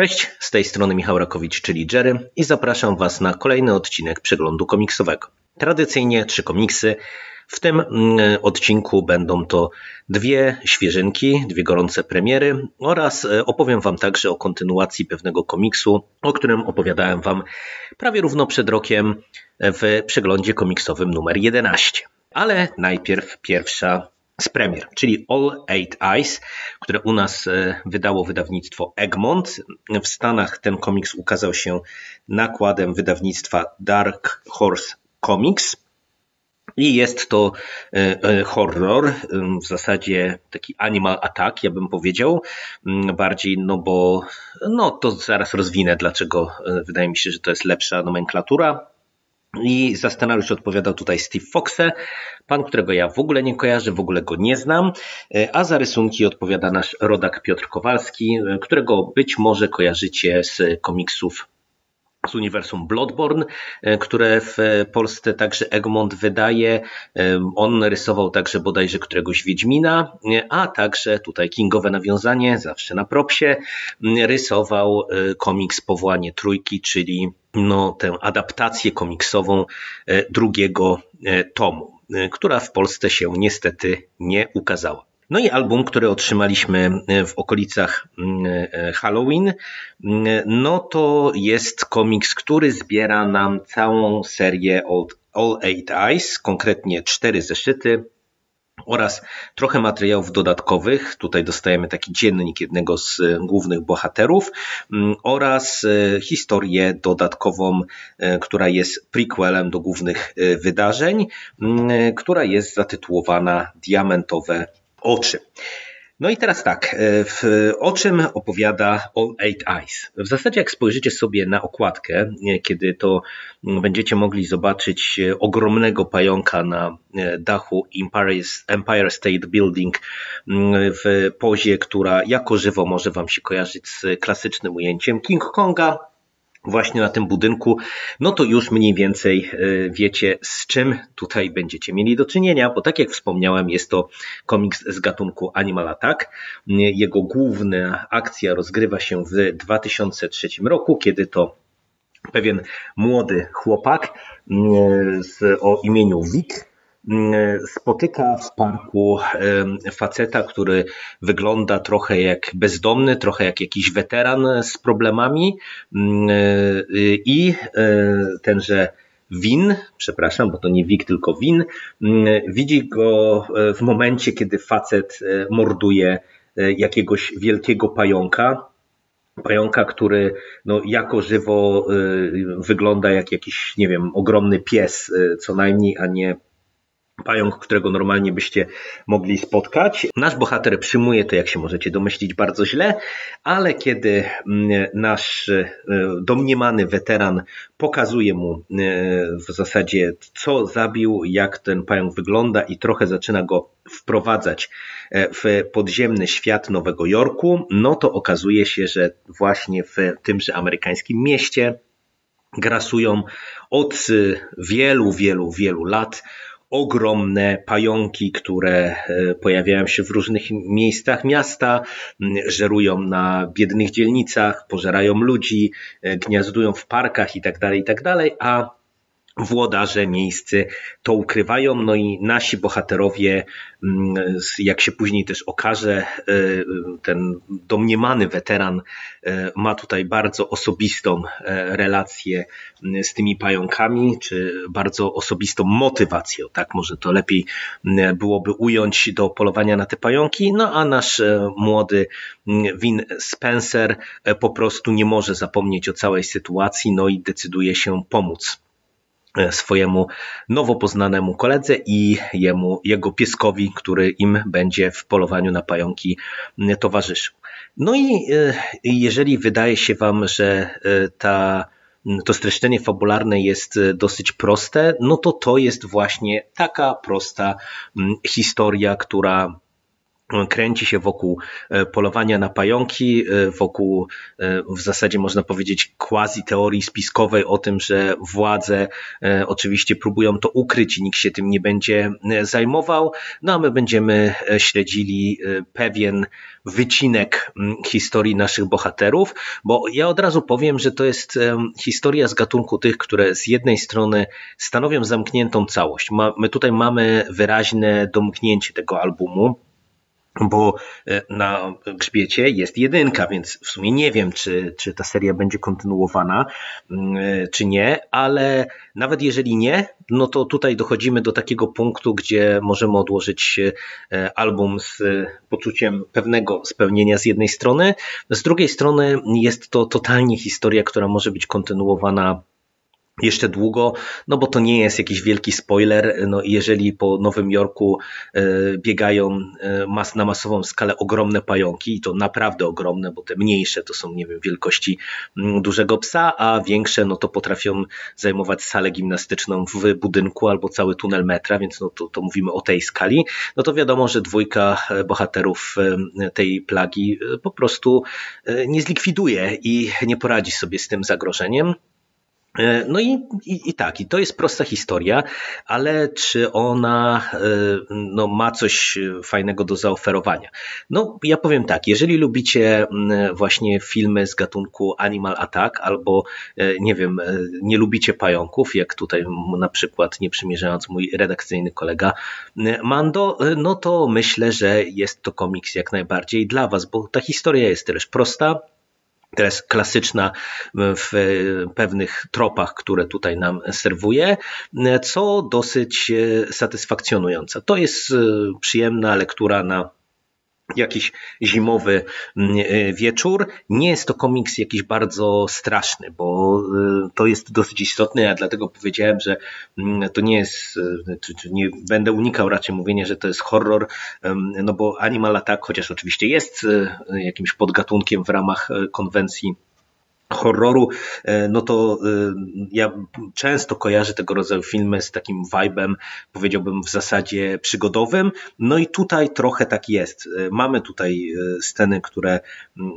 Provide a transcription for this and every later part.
Cześć, z tej strony Michał Rakowicz, czyli Jerry i zapraszam Was na kolejny odcinek przeglądu komiksowego. Tradycyjnie trzy komiksy. W tym mm, odcinku będą to dwie świeżynki, dwie gorące premiery oraz e, opowiem Wam także o kontynuacji pewnego komiksu, o którym opowiadałem Wam prawie równo przed rokiem w przeglądzie komiksowym numer 11. Ale najpierw pierwsza z premier, czyli All Eight Eyes, które u nas e, wydało wydawnictwo Egmont. W Stanach ten komiks ukazał się nakładem wydawnictwa Dark Horse Comics. I jest to e, e, horror, w zasadzie taki animal attack, ja bym powiedział, bardziej, no bo no to zaraz rozwinę, dlaczego wydaje mi się, że to jest lepsza nomenklatura. I za scenariusz odpowiadał tutaj Steve Foxe, pan, którego ja w ogóle nie kojarzę, w ogóle go nie znam, e, a za rysunki odpowiada nasz rodak Piotr Kowalski, e, którego być może kojarzycie z komiksów z uniwersum Bloodborne, e, które w Polsce także Egmont wydaje. On rysował także bodajże któregoś Wiedźmina, a także tutaj kingowe nawiązanie, zawsze na propsie, rysował komiks Powołanie Trójki, czyli no, tę adaptację komiksową e, drugiego e, tomu, e, która w Polsce się niestety nie ukazała. No i album, który otrzymaliśmy w okolicach mm, Halloween, mm, no to jest komiks, który zbiera nam całą serię All Eight Eyes, konkretnie cztery zeszyty, oraz trochę materiałów dodatkowych. Tutaj dostajemy taki dziennik jednego z e, głównych bohaterów mm, oraz e, historię dodatkową, e, która jest prequelem do głównych wydarzeń, która jest zatytułowana Diamentowe oczy. No i teraz tak, e, w, o czym opowiada All Eight Eyes? W zasadzie jak spojrzycie sobie na okładkę, e, kiedy to będziecie mogli zobaczyć e, ogromnego pająka na dachu Empire, State Building w pozie, która jako żywo może Wam się kojarzyć z klasycznym ujęciem King Konga, właśnie na tym budynku, no to już mniej więcej e, wiecie, z czym tutaj będziecie mieli do czynienia, bo tak jak wspomniałem, jest to komiks z gatunku Animal Attack. Jego główna akcja rozgrywa się w 2003 roku, kiedy to pewien młody chłopak z, o imieniu Vic spotyka w parku faceta, który wygląda trochę jak bezdomny, trochę jak jakiś weteran z problemami. Mm, i e, tenże Win, przepraszam, bo to nie Wik, tylko Win, mm, widzi go e, w momencie, kiedy facet e, morduje jakiegoś wielkiego pająka, pająka, który no, jako żywo wygląda jak jakiś, nie wiem, ogromny pies co najmniej, a nie pająk, którego normalnie byście mogli spotkać. Nasz bohater przyjmuje to, jak się możecie domyślić, bardzo źle, ale kiedy mm, nasz e, domniemany weteran pokazuje mu e, w zasadzie, co zabił, jak ten pająk wygląda i trochę zaczyna go wprowadzać e, w podziemny świat Nowego Jorku, no to okazuje się, że właśnie w tymże amerykańskim mieście grasują od wielu, wielu, wielu lat ogromne pająki, które e, pojawiają się w różnych miejscach miasta, żerują na biednych dzielnicach, pożerają ludzi, e, gniazdują w parkach itd., tak itd., tak a włodarze miejscy to ukrywają, no i nasi bohaterowie, mm, jak się później też okaże, e, ten domniemany weteran e, ma tutaj bardzo osobistą e, relację z tymi pająkami, czy bardzo osobistą motywację, tak? Może to lepiej byłoby ująć do polowania na te pająki, no a nasz młody Win Spencer po prostu nie może zapomnieć o całej sytuacji, no i decyduje się pomóc swojemu nowo poznanemu koledze i jemu, jego pieskowi, który im będzie w polowaniu na pająki towarzyszył. No i e, jeżeli wydaje się Wam, że e, ta, to streszczenie fabularne jest dosyć proste, no to to jest właśnie taka prosta historia, która kręci się wokół e, polowania na pająki, e, wokół e, w zasadzie można powiedzieć quasi teorii spiskowej o tym, że władze oczywiście próbują to ukryć i nikt się tym nie będzie zajmował, no a my będziemy śledzili pewien wycinek historii naszych bohaterów, bo ja od razu powiem, że to jest historia z gatunku tych, które z jednej strony stanowią zamkniętą całość. My tutaj mamy wyraźne domknięcie tego albumu, bo e, na grzbiecie jest jedynka, więc w sumie nie wiem, czy, czy ta seria będzie kontynuowana, mm, e, czy nie, ale nawet jeżeli nie, no to tutaj dochodzimy do takiego punktu, gdzie możemy odłożyć e, album z poczuciem pewnego spełnienia z jednej strony, z drugiej strony jest to totalnie historia, która może być kontynuowana jeszcze długo, no bo to nie jest jakiś wielki spoiler. No jeżeli po Nowym Jorku e, biegają e, mas na masową skalę ogromne pająki, i to naprawdę ogromne, bo te mniejsze to są, nie wiem, wielkości mm, dużego psa, a większe no to potrafią zajmować salę gimnastyczną w budynku albo cały tunel metra, więc no to, to mówimy o tej skali, no to wiadomo, że dwójka e, bohaterów tej plagi po prostu nie zlikwiduje i nie poradzi sobie z tym zagrożeniem. E, no i, i, i, tak, i to jest prosta historia, ale czy ona e, no, ma coś fajnego do zaoferowania? No, ja powiem tak, jeżeli lubicie właśnie filmy z gatunku Animal Attack, albo e, nie wiem, nie lubicie pająków, jak tutaj na przykład, nie przymierzając mój redakcyjny kolega Mando, no to myślę, że jest to komiks jak najbardziej dla Was, bo ta historia jest też prosta, teraz klasyczna w pewnych tropach, które tutaj nam serwuje, co dosyć satysfakcjonująca. To jest przyjemna lektura na jakiś zimowy mm, e, wieczór. Nie jest to komiks jakiś bardzo straszny, bo e, to jest dosyć istotne, ja dlatego powiedziałem, że mm, to nie jest, e, nie będę unikał raczej mówienia, że to jest horror, no bo Animal Attack, chociaż oczywiście jest jakimś podgatunkiem w ramach konwencji horroru, e, no to e, ja często kojarzę tego rodzaju filmy z takim vibem, powiedziałbym w zasadzie przygodowym. No i tutaj trochę tak jest. E, mamy tutaj sceny, które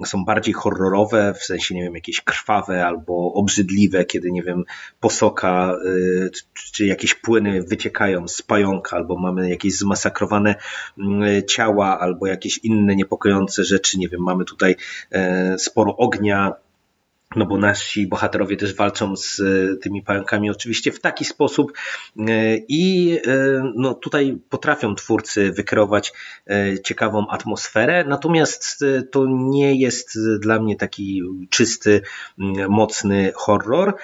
są bardziej horrorowe, w sensie, nie wiem, jakieś krwawe albo obrzydliwe, kiedy, nie wiem, posoka czy jakieś płyny wyciekają z pająka, albo mamy jakieś zmasakrowane ciała, albo jakieś inne niepokojące rzeczy, nie wiem, mamy tutaj sporo ognia, no bo nasi bohaterowie też walczą z e, tymi pająkami oczywiście w taki sposób e, i e, no tutaj potrafią twórcy wykreować ciekawą atmosferę, natomiast to nie jest dla mnie taki czysty, mocny horror.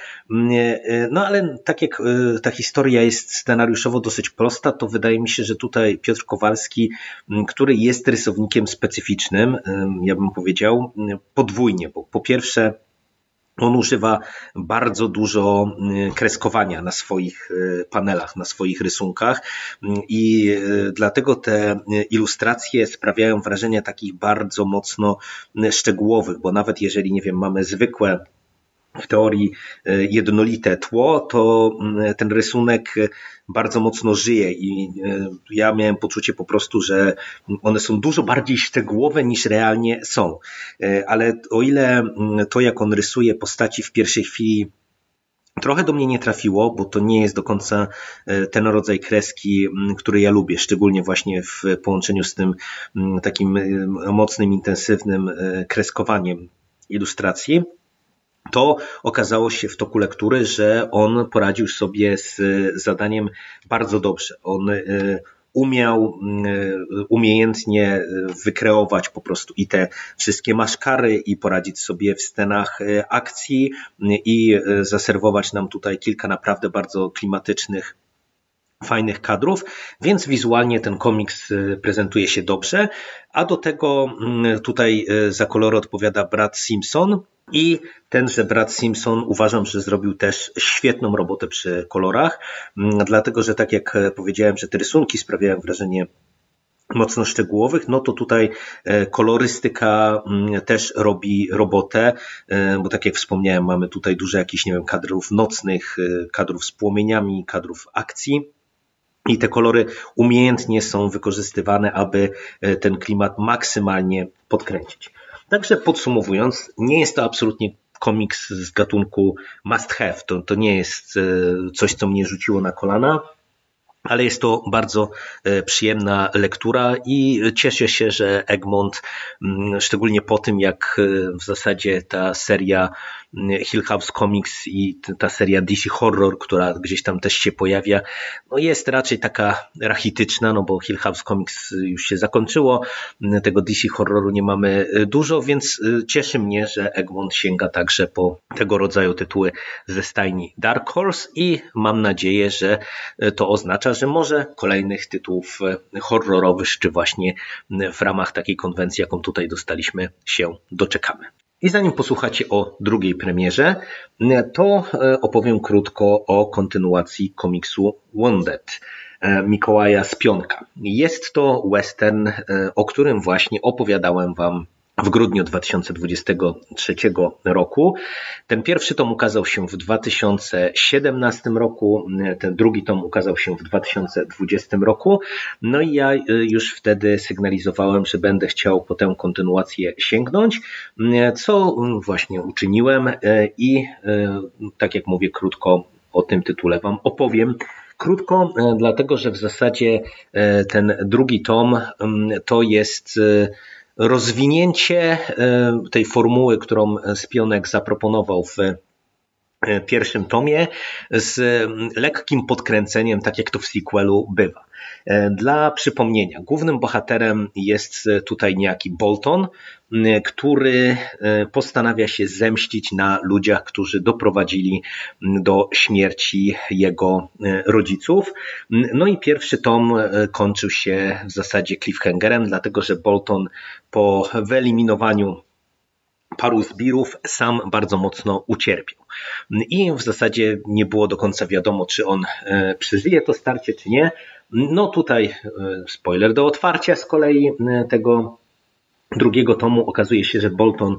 No ale tak jak ta historia jest scenariuszowo dosyć prosta, to wydaje mi się, że tutaj Piotr Kowalski, który jest rysownikiem specyficznym, ja bym powiedział podwójnie, bo po pierwsze on używa bardzo dużo y, kreskowania na swoich y, panelach, na swoich rysunkach. I y, dlatego te ilustracje sprawiają wrażenie takich bardzo mocno szczegółowych, bo nawet jeżeli, nie wiem, mamy zwykłe w teorii jednolite tło, to ten rysunek bardzo mocno żyje i e, ja miałem poczucie po prostu, że one są dużo bardziej szczegółowe niż realnie są. E, ale o ile mm, to, jak on rysuje postaci w pierwszej chwili Trochę do mnie nie trafiło, bo to nie jest do końca e, ten rodzaj kreski, mm, który ja lubię, szczególnie właśnie w połączeniu z tym mm, takim mocnym, intensywnym kreskowaniem ilustracji to okazało się w toku lektury, że on poradził sobie z zadaniem bardzo dobrze. On e, umiał e, umiejętnie wykreować po prostu i te wszystkie maszkary i poradzić sobie w scenach e, akcji i zaserwować nam tutaj kilka naprawdę bardzo klimatycznych fajnych kadrów, więc wizualnie ten komiks prezentuje się dobrze, a do tego tutaj za kolory odpowiada Brad Simpson, i tenże brat Simpson uważam, że zrobił też świetną robotę przy kolorach, mm, dlatego że tak jak powiedziałem, że te rysunki sprawiają wrażenie mocno szczegółowych, no to tutaj e, kolorystyka mm, też robi robotę, e, bo tak jak wspomniałem, mamy tutaj dużo jakichś, nie wiem, kadrów nocnych, e, kadrów z płomieniami, kadrów akcji. I te kolory umiejętnie są wykorzystywane, aby ten klimat maksymalnie podkręcić. Także podsumowując, nie jest to absolutnie komiks z gatunku must have. To, to nie jest coś, co mnie rzuciło na kolana ale jest to bardzo e, przyjemna lektura i cieszę się, że Egmont, mm, szczególnie po tym, jak e, w zasadzie ta seria Hill House Comics i ta seria DC Horror, która gdzieś tam też się pojawia, no jest raczej taka rachityczna, no bo Hill House Comics już się zakończyło, tego DC Horroru nie mamy dużo, więc cieszy mnie, że Egmont sięga także po tego rodzaju tytuły ze stajni Dark Horse i mam nadzieję, że to oznacza, że może kolejnych tytułów horrorowych, czy właśnie w ramach takiej konwencji, jaką tutaj dostaliśmy, się doczekamy. I zanim posłuchacie o drugiej premierze, to e, opowiem krótko o kontynuacji komiksu Wounded e, Mikołaja Spionka. Jest to western, e, o którym właśnie opowiadałem Wam w grudniu 2023 roku. Ten pierwszy tom ukazał się w 2017 roku, ten drugi tom ukazał się w 2020 roku. No i ja y, już wtedy sygnalizowałem, że będę chciał po tę kontynuację sięgnąć, co właśnie uczyniłem y, i y, tak jak mówię, krótko o tym tytule Wam opowiem. Krótko, dlatego że w zasadzie ten drugi tom to jest rozwinięcie e, tej formuły, którą Spionek zaproponował w pierwszym tomie z lekkim podkręceniem, tak jak to w sequelu bywa. E, dla przypomnienia, głównym bohaterem jest tutaj niejaki Bolton, który postanawia się zemścić na ludziach, którzy doprowadzili do śmierci jego rodziców. No i pierwszy tom kończył się w zasadzie cliffhangerem, dlatego że Bolton po wyeliminowaniu paru zbirów sam bardzo mocno ucierpiał. I w zasadzie nie było do końca wiadomo, czy on e, przeżyje to starcie, czy nie. No tutaj e, spoiler do otwarcia z kolei e, tego drugiego tomu okazuje się, że Bolton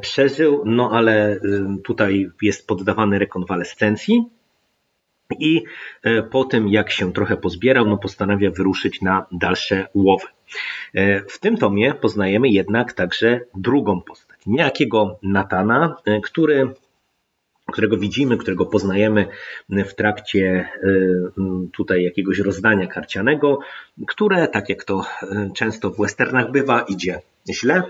przeżył, no ale tutaj jest poddawany rekonwalescencji i po tym jak się trochę pozbierał, no postanawia wyruszyć na dalsze łowy. W tym tomie poznajemy jednak także drugą postać, niejakiego Natana, który którego widzimy, którego poznajemy w trakcie y, tutaj jakiegoś rozdania karcianego, które, tak jak to y, często w westernach bywa, idzie źle.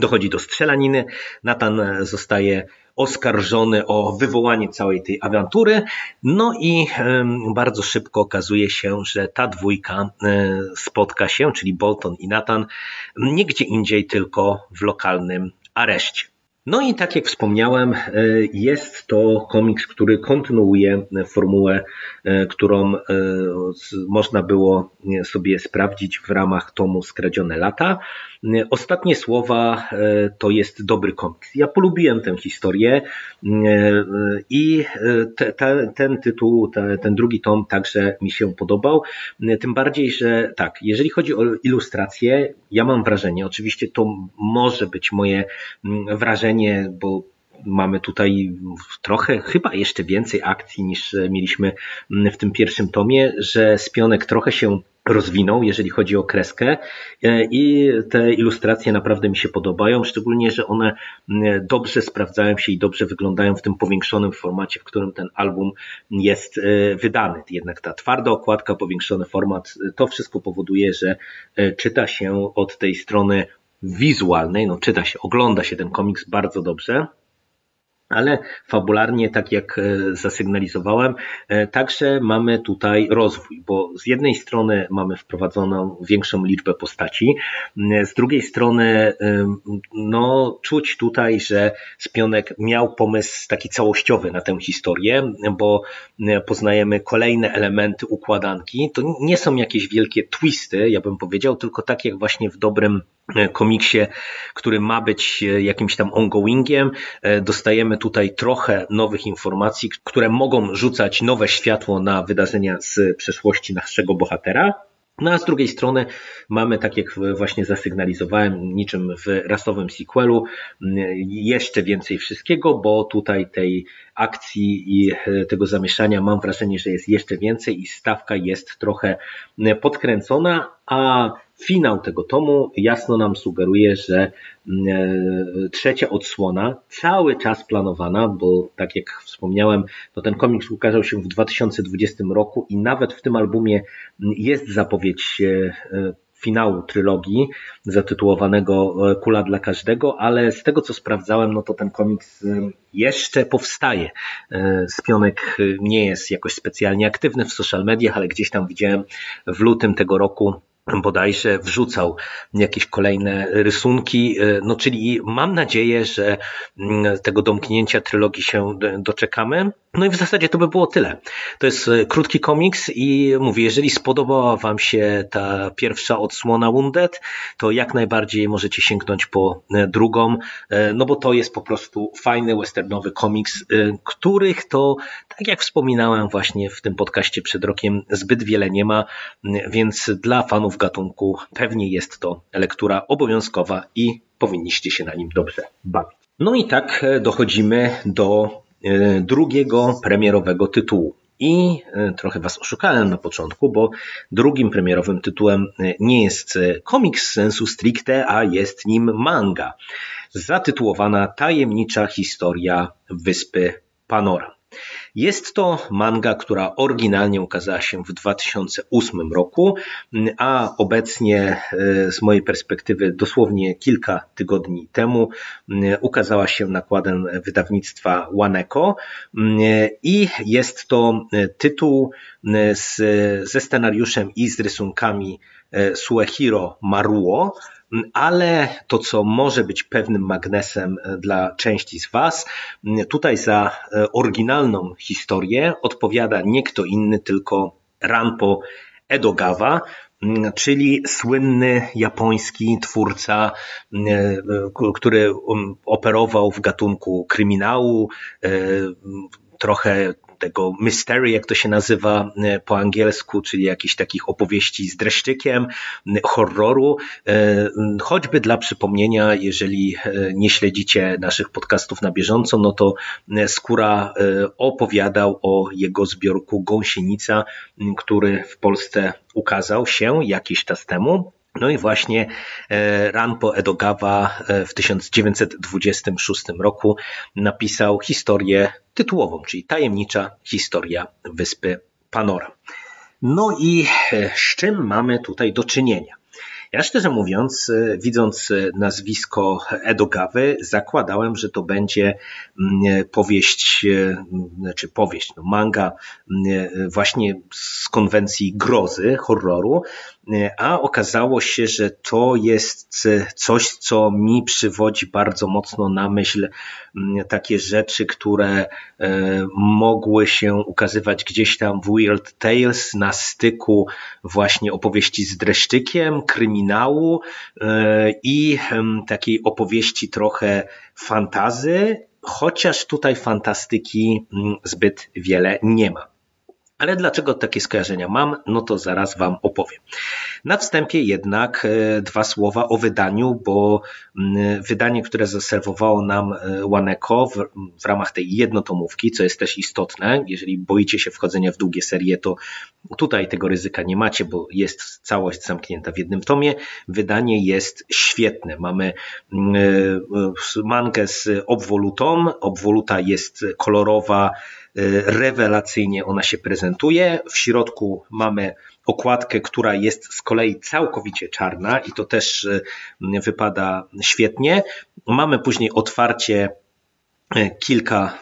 Dochodzi do strzelaniny. Natan zostaje oskarżony o wywołanie całej tej awantury. No i bardzo szybko okazuje się, że ta dwójka spotka się, czyli Bolton i Nathan, nigdzie indziej, tylko w lokalnym areszcie. No i tak jak wspomniałem, e, jest to komiks, który kontynuuje formułę, e, którą e, można było sobie sprawdzić w ramach tomu Skradzione lata. Ostatnie słowa to jest dobry komiks. Ja polubiłem tę historię i te, te, ten tytuł, te, ten drugi tom także mi się podobał. Tym bardziej, że tak, jeżeli chodzi o ilustrację, ja mam wrażenie, oczywiście to może być moje wrażenie, bo mamy tutaj trochę, chyba jeszcze więcej akcji niż mieliśmy w tym pierwszym tomie, że Spionek trochę się rozwinął, jeżeli chodzi o kreskę i te ilustracje naprawdę mi się podobają, szczególnie, że one dobrze sprawdzają się i dobrze wyglądają w tym powiększonym formacie, w którym ten album jest wydany. Jednak ta twarda okładka, powiększony format, to wszystko powoduje, że czyta się od tej strony wizualnej, no czyta się, ogląda się ten komiks bardzo dobrze, ale fabularnie, tak jak e, zasygnalizowałem, e, także mamy tutaj rozwój, bo z jednej strony mamy wprowadzoną większą liczbę postaci, z drugiej strony no, czuć tutaj, że Spionek miał pomysł taki całościowy na tę historię, bo e, poznajemy kolejne elementy układanki. To nie są jakieś wielkie twisty, ja bym powiedział, tylko tak jak właśnie w dobrym komiksie, który ma być jakimś tam ongoingiem, dostajemy tutaj trochę nowych informacji, które mogą rzucać nowe światło na wydarzenia z przeszłości naszego bohatera. No a z drugiej strony mamy, tak jak właśnie zasygnalizowałem, niczym w rasowym sequelu, jeszcze więcej wszystkiego, bo tutaj tej akcji i tego zamieszania mam wrażenie, że jest jeszcze więcej i stawka jest trochę podkręcona, a finał tego tomu jasno nam sugeruje, że trzecia odsłona, cały czas planowana, bo tak jak wspomniałem, no ten komiks ukazał się w 2020 roku i nawet w tym albumie jest zapowiedź e, finału trylogii zatytułowanego e, Kula dla każdego, ale z tego co sprawdzałem, no to ten komiks e, jeszcze powstaje. Spionek nie jest jakoś specjalnie aktywny w social mediach, ale gdzieś tam widziałem w lutym tego roku bodajże wrzucał jakieś kolejne rysunki, e, no czyli mam nadzieję, że mm, tego domknięcia trylogii się doczekamy. No i w zasadzie to by było tyle. To jest e, krótki komiks i mówię, jeżeli spodobała Wam się ta pierwsza odsłona Wounded, to jak najbardziej możecie sięgnąć po e, drugą, no bo to jest po prostu fajny westernowy komiks, których to, tak jak wspominałem właśnie w tym podcaście przed rokiem, zbyt wiele nie ma, więc dla fanów w gatunku pewnie jest to lektura obowiązkowa i powinniście się na nim dobrze bawić. No i tak e, dochodzimy do e, drugiego premierowego tytułu. I e, trochę Was oszukałem na początku, bo drugim premierowym tytułem nie jest komiks sensu stricte, a jest nim manga, zatytułowana Tajemnicza historia Wyspy Panora. Jest to manga, która oryginalnie ukazała się w 2008 roku, a obecnie e, z mojej perspektywy dosłownie kilka tygodni temu ukazała się nakładem wydawnictwa Waneko. I jest to tytuł z, ze scenariuszem i z rysunkami e, Suehiro Maruo, ale to, co może być pewnym magnesem e, dla części z Was, tutaj za e, oryginalną historię odpowiada nie kto inny, tylko Ranpo Edogawa, czyli słynny japoński twórca, e, który operował w gatunku kryminału, trochę tego mystery, jak to się nazywa e, po angielsku, czyli jakichś takich opowieści z dreszczykiem, horroru. E, choćby dla przypomnienia, jeżeli e, nie śledzicie naszych podcastów na bieżąco, no to Skóra opowiadał o jego zbiorku Gąsienica, który w Polsce ukazał się jakiś czas temu. No i właśnie e, Ranpo Edogawa e, w 1926 roku napisał historię tytułową, czyli tajemnicza historia wyspy Panora. No i e, z czym mamy tutaj do czynienia? Ja szczerze mówiąc, widząc nazwisko Edogawy, zakładałem, że to będzie mm, powieść, e, znaczy powieść, no manga mm, właśnie z konwencji grozy, horroru, a okazało się, że to jest coś, co mi przywodzi bardzo mocno na myśl takie rzeczy, które mogły się ukazywać gdzieś tam w Weird Tales na styku właśnie opowieści z dreszczykiem, kryminału e, i takiej opowieści trochę fantazy, chociaż tutaj fantastyki zbyt wiele nie ma. Ale dlaczego takie skojarzenia mam? No to zaraz Wam opowiem. Na wstępie jednak e, dwa słowa o wydaniu, bo mm, wydanie, które zaserwowało nam e, Waneko w, w ramach tej jednotomówki, co jest też istotne, jeżeli boicie się wchodzenia w długie serie, to tutaj tego ryzyka nie macie, bo jest całość zamknięta w jednym tomie. Wydanie jest świetne. Mamy mm, e, mangę z obwolutą. Obwoluta jest kolorowa, rewelacyjnie ona się prezentuje. W środku mamy okładkę, która jest z kolei całkowicie czarna i to też y, wypada świetnie. Mamy później otwarcie y, kilka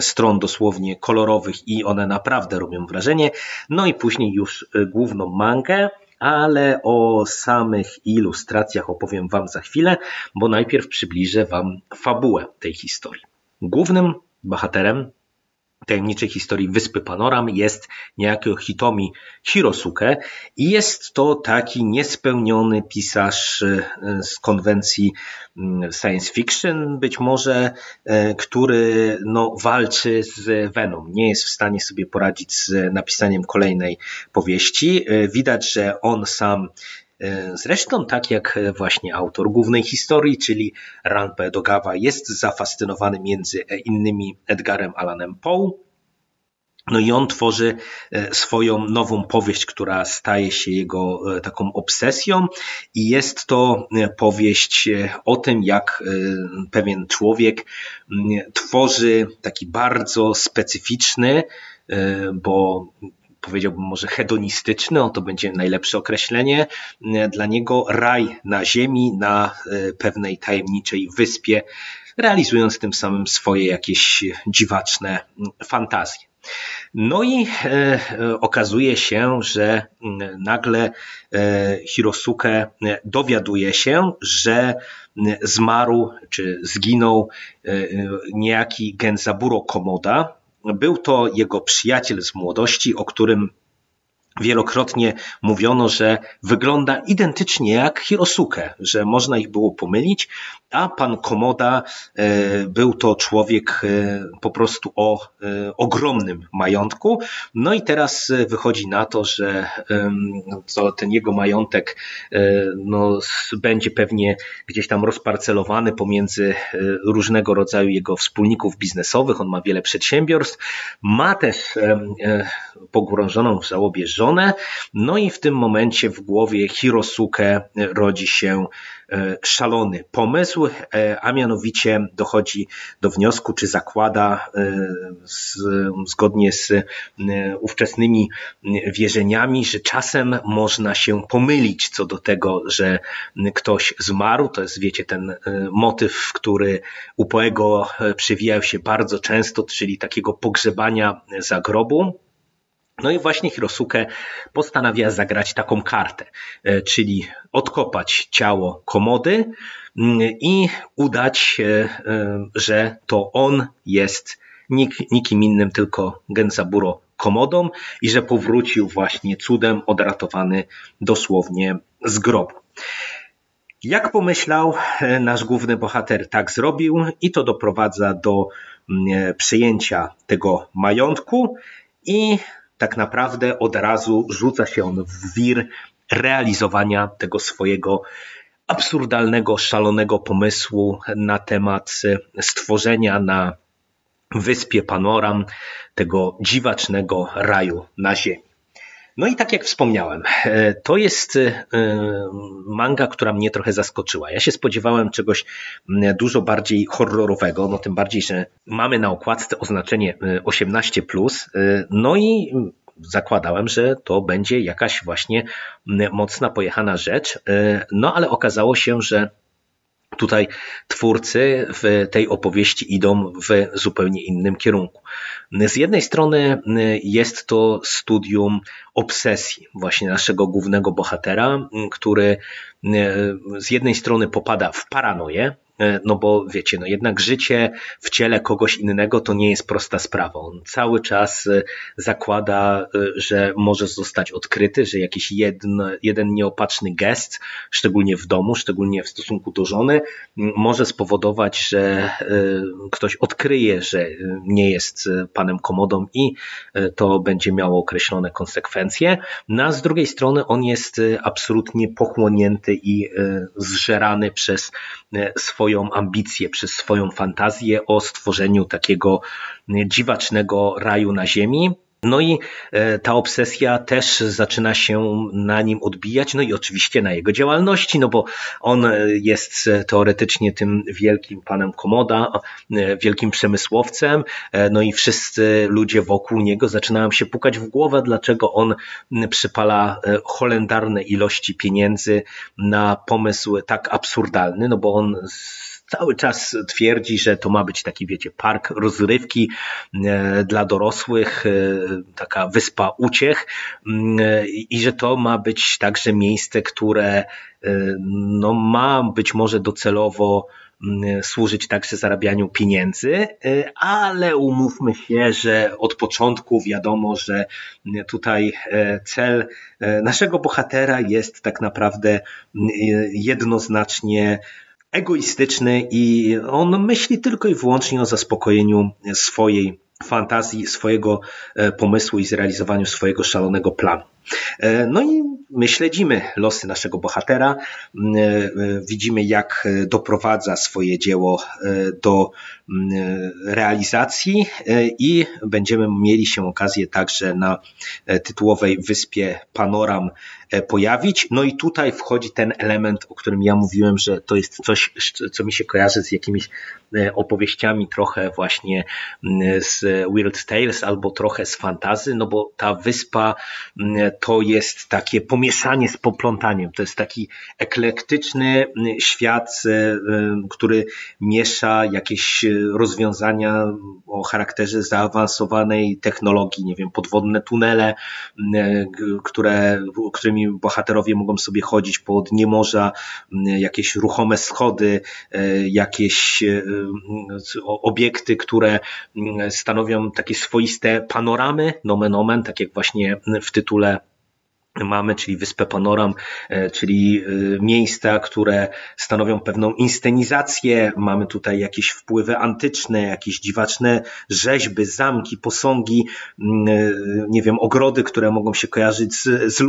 stron dosłownie kolorowych i one naprawdę robią wrażenie. No i później już główną mangę, ale o samych ilustracjach opowiem Wam za chwilę, bo najpierw przybliżę Wam fabułę tej historii. Głównym bohaterem tajemniczej historii Wyspy Panoram jest niejaki Hitomi Hirosuke i jest to taki niespełniony pisarz e, z konwencji mm, science fiction, być może, e, który no, walczy z Venom. Nie jest w stanie sobie poradzić z napisaniem kolejnej powieści. E, widać, że on sam Zresztą tak jak właśnie autor głównej historii, czyli Ranpe Dogawa jest zafascynowany między innymi Edgarem Allanem Poe, no i on tworzy e, swoją nową powieść, która staje się jego e, taką obsesją. I jest to e, powieść o tym, jak pewien człowiek tworzy taki bardzo specyficzny, bo powiedziałbym może hedonistyczny, o to będzie najlepsze określenie, dla niego raj na ziemi, na pewnej tajemniczej wyspie, realizując tym samym swoje jakieś dziwaczne fantazje. No i e, okazuje się, że nagle e, Hirosuke dowiaduje się, że zmarł czy zginął e, niejaki Genzaburo Komoda. Był to jego przyjaciel z młodości, o którym Wielokrotnie mówiono, że wygląda identycznie jak Hirosuke, że można ich było pomylić, a pan Komoda e, był to człowiek e, po prostu o e, ogromnym majątku. No i teraz wychodzi na to, że ten jego majątek no, będzie pewnie gdzieś tam rozparcelowany pomiędzy różnego rodzaju jego wspólników biznesowych. On ma wiele przedsiębiorstw, ma też pogrążoną w żałobie żonę, no i w tym momencie w głowie Hirosuke rodzi się E, szalony pomysł, e, a mianowicie dochodzi do wniosku, czy zakłada e, z, zgodnie z ówczesnymi wierzeniami, że czasem można się pomylić co do tego, że ktoś zmarł. To jest, wiecie, ten motyw, który u Poego przewijał się bardzo często, czyli takiego pogrzebania zagrobu. No i właśnie Hirosuke postanawia zagrać taką kartę, e, czyli odkopać ciało komody mm, i udać, e, e, że to on jest nik, nikim innym, tylko Gensaburo komodą i że powrócił właśnie cudem odratowany dosłownie z grobu. Jak pomyślał, nasz główny bohater tak zrobił i to doprowadza do mm, przyjęcia tego majątku i tak naprawdę od razu rzuca się on w wir realizowania tego swojego absurdalnego, szalonego pomysłu na temat stworzenia na wyspie Panoram tego dziwacznego raju na ziemi. No i tak jak wspomniałem, e, to jest e, manga, która mnie trochę zaskoczyła. Ja się spodziewałem czegoś dużo bardziej horrorowego, no tym bardziej, że mamy na okładce oznaczenie 18. E, no i zakładałem, że to będzie jakaś właśnie mocna pojechana rzecz. No ale okazało się, że Tutaj twórcy w tej opowieści idą w zupełnie innym kierunku. Z jednej strony jest to studium obsesji właśnie naszego głównego bohatera, który z jednej strony popada w paranoję, no bo wiecie, no jednak życie w ciele kogoś innego to nie jest prosta sprawa. On cały czas e, zakłada, e, że może zostać odkryty, że jakiś jeden, jeden nieopatrzny gest, szczególnie w domu, szczególnie w stosunku do żony, może spowodować, że ktoś odkryje, że nie jest panem komodą i to będzie miało określone konsekwencje. No a z drugiej strony on jest absolutnie pochłonięty i zżerany przez swoje swoją ambicję, przez swoją fantazję o stworzeniu takiego dziwacznego raju na ziemi. No i e, ta obsesja też zaczyna się na nim odbijać, no i oczywiście na jego działalności, no bo on jest teoretycznie tym wielkim panem Komoda, e, wielkim przemysłowcem, e, no i wszyscy ludzie wokół niego zaczynają się pukać w głowę, dlaczego on przypala holendarne ilości pieniędzy na pomysł tak absurdalny, no bo on cały czas twierdzi, że to ma być taki, wiecie, park rozrywki e, dla dorosłych, e, taka wyspa uciech mm, e, i że to ma być także miejsce, które no, ma być może docelowo służyć także zarabianiu pieniędzy, ale umówmy się, że od początku wiadomo, że tutaj cel naszego bohatera jest tak naprawdę jednoznacznie egoistyczny i on myśli tylko i wyłącznie o zaspokojeniu swojej fantazji, swojego e, pomysłu i zrealizowaniu swojego szalonego planu. E, no i my śledzimy losy naszego bohatera, e, widzimy jak doprowadza swoje dzieło do realizacji i będziemy mieli się okazję także na tytułowej wyspie Panoram pojawić. No i tutaj wchodzi ten element, o którym ja mówiłem, że to jest coś, co mi się kojarzy z jakimiś opowieściami trochę właśnie z Weird Tales albo trochę z fantazy, no bo ta wyspa to jest takie pomieszanie z poplątaniem. To jest taki eklektyczny świat, który miesza jakieś rozwiązania o charakterze zaawansowanej technologii, nie wiem, podwodne tunele, które, którymi bohaterowie mogą sobie chodzić po dnie morza, jakieś ruchome schody, jakieś obiekty, które stanowią takie swoiste panoramy, nomen omen, tak jak właśnie w tytule mamy, czyli Wyspę Panoram, e, czyli e, miejsca, które stanowią pewną inscenizację. Mamy tutaj jakieś wpływy antyczne, jakieś dziwaczne rzeźby, zamki, posągi, mm, e, nie wiem, ogrody, które mogą się kojarzyć z, z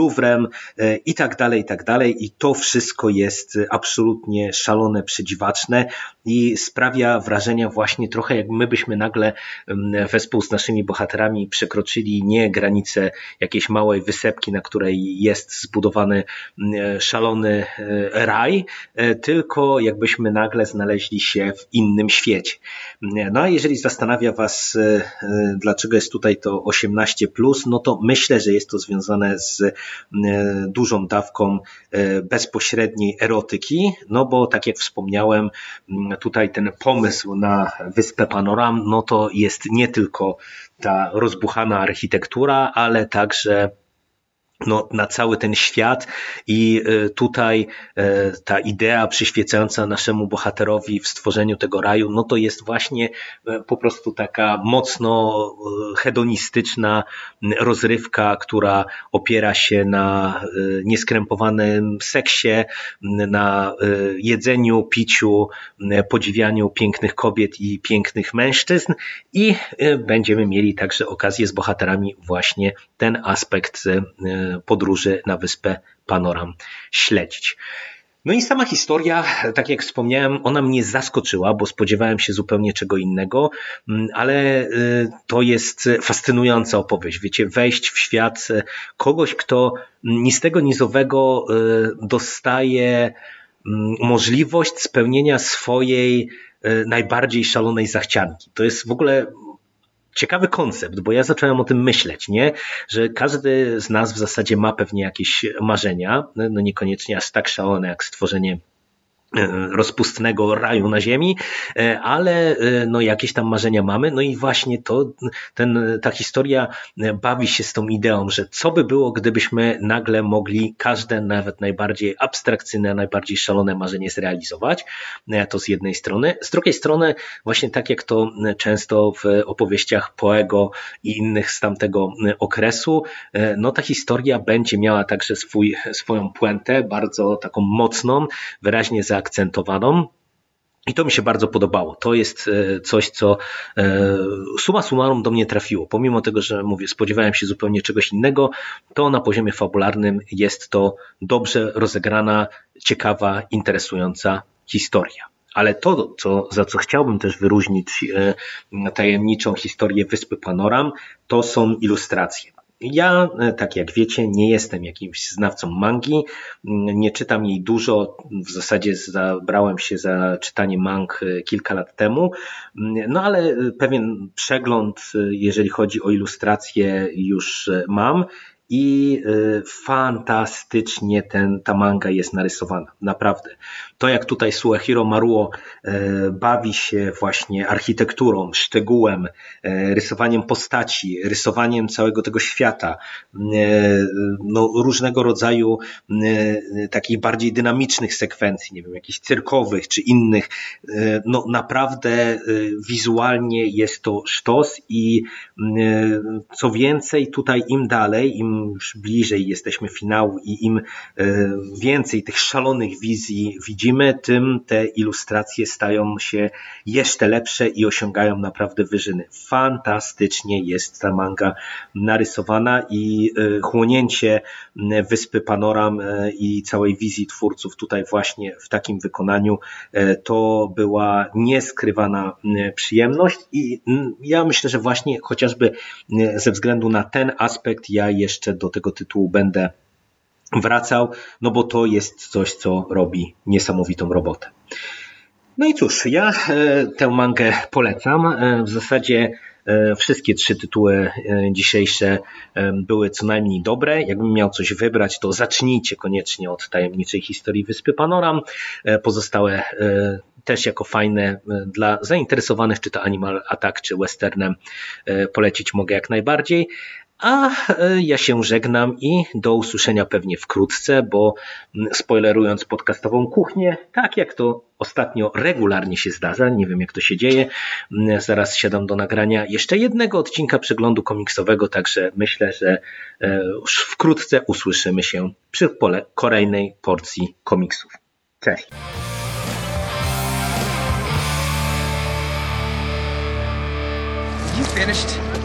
i tak dalej, i tak dalej. I to wszystko jest absolutnie szalone, przedziwaczne i sprawia wrażenie właśnie trochę jak my byśmy nagle mm, wespół z naszymi bohaterami przekroczyli nie granice jakiejś małej wysepki, na której jest zbudowany mm, szalony e, raj, e, tylko jakbyśmy nagle znaleźli się w innym świecie. No a jeżeli zastanawia Was, e, dlaczego jest tutaj to 18, no to myślę, że jest to związane z dużą dawką bezpośredniej erotyki, no bo tak jak wspomniałem, tutaj ten pomysł na Wyspę Panoram, no to jest nie tylko ta rozbuchana architektura, ale także no, na cały ten świat i e, tutaj e, ta idea przyświecająca naszemu bohaterowi w stworzeniu tego raju, no to jest właśnie e, po prostu taka mocno hedonistyczna rozrywka, która opiera się na nieskrępowanym seksie, na jedzeniu, piciu, podziwianiu pięknych kobiet i pięknych mężczyzn i będziemy mieli także okazję z bohaterami właśnie ten aspekt podróży na wyspę Panoram śledzić. No i sama historia, tak jak wspomniałem, ona mnie zaskoczyła, bo spodziewałem się zupełnie czego innego, mm, ale y, to jest fascynująca opowieść. Wiecie, wejść w świat kogoś, kto ni z tego nizowego y, dostaje mm, możliwość spełnienia swojej y, najbardziej szalonej zachcianki. To jest w ogóle ciekawy koncept, bo ja zacząłem o tym myśleć, nie? że każdy z nas w zasadzie ma pewnie jakieś marzenia, no niekoniecznie aż tak szalone jak stworzenie rozpustnego raju na ziemi, e, ale e, no jakieś tam marzenia mamy, no i właśnie to, ten, ta historia bawi się z tą ideą, że co by było, gdybyśmy nagle mogli każde, nawet najbardziej abstrakcyjne, najbardziej szalone marzenie zrealizować, to z jednej strony. Z drugiej strony, właśnie tak jak to często w opowieściach Poego i innych z tamtego okresu, no ta historia będzie miała także swój, swoją puentę, bardzo taką mocną, wyraźnie za zaakcentowaną. I to mi się bardzo podobało. To jest e, coś, co e, suma summarum do mnie trafiło. Pomimo tego, że mówię, spodziewałem się zupełnie czegoś innego, to na poziomie fabularnym jest to dobrze rozegrana, ciekawa, interesująca historia. Ale to, co, za co chciałbym też wyróżnić e, tajemniczą historię Wyspy Panoram, to są ilustracje. Ja, e, tak jak wiecie, nie jestem jakimś znawcą mangi, mm, nie czytam jej dużo, w zasadzie zabrałem się za czytanie mang e, kilka lat temu, mm, no ale e, pewien przegląd, jeżeli chodzi o ilustracje, już mam i y, fantastycznie ten, ta manga jest narysowana, naprawdę. To jak tutaj Suehiro Maruo y, bawi się właśnie architekturą, szczegółem, y, rysowaniem postaci, rysowaniem całego tego świata, no, różnego rodzaju takich bardziej dynamicznych sekwencji, nie wiem, jakichś cyrkowych czy innych, no naprawdę wizualnie jest to sztos i co więcej, tutaj im dalej, im już bliżej jesteśmy finału i im e, więcej tych szalonych wizji widzimy, tym te ilustracje stają się jeszcze lepsze i osiągają naprawdę wyżyny. Fantastycznie jest ta manga narysowana i e, chłonięcie wyspy panoram e, i całej wizji twórców tutaj właśnie w takim wykonaniu to była nieskrywana przyjemność i ja myślę, że właśnie chociażby ze względu na ten aspekt ja jeszcze do tego tytułu będę wracał, no bo to jest coś, co robi niesamowitą robotę. No i cóż, ja e, tę mangę polecam. E, w zasadzie e, wszystkie trzy tytuły dzisiejsze były co najmniej dobre. Jakbym miał coś wybrać, to zacznijcie koniecznie od tajemniczej historii Wyspy Panoram. Pozostałe też jako fajne dla zainteresowanych, czy to Animal Attack, czy Westernem polecić mogę jak najbardziej. A e, ja się żegnam i do usłyszenia pewnie wkrótce, bo mm, spoilerując podcastową kuchnię, tak jak to ostatnio regularnie się zdarza, nie wiem jak to się dzieje, mm, zaraz siadam do nagrania jeszcze jednego odcinka przeglądu komiksowego, także myślę, że e, już wkrótce usłyszymy się przy kolejnej porcji komiksów. Cześć! You finished?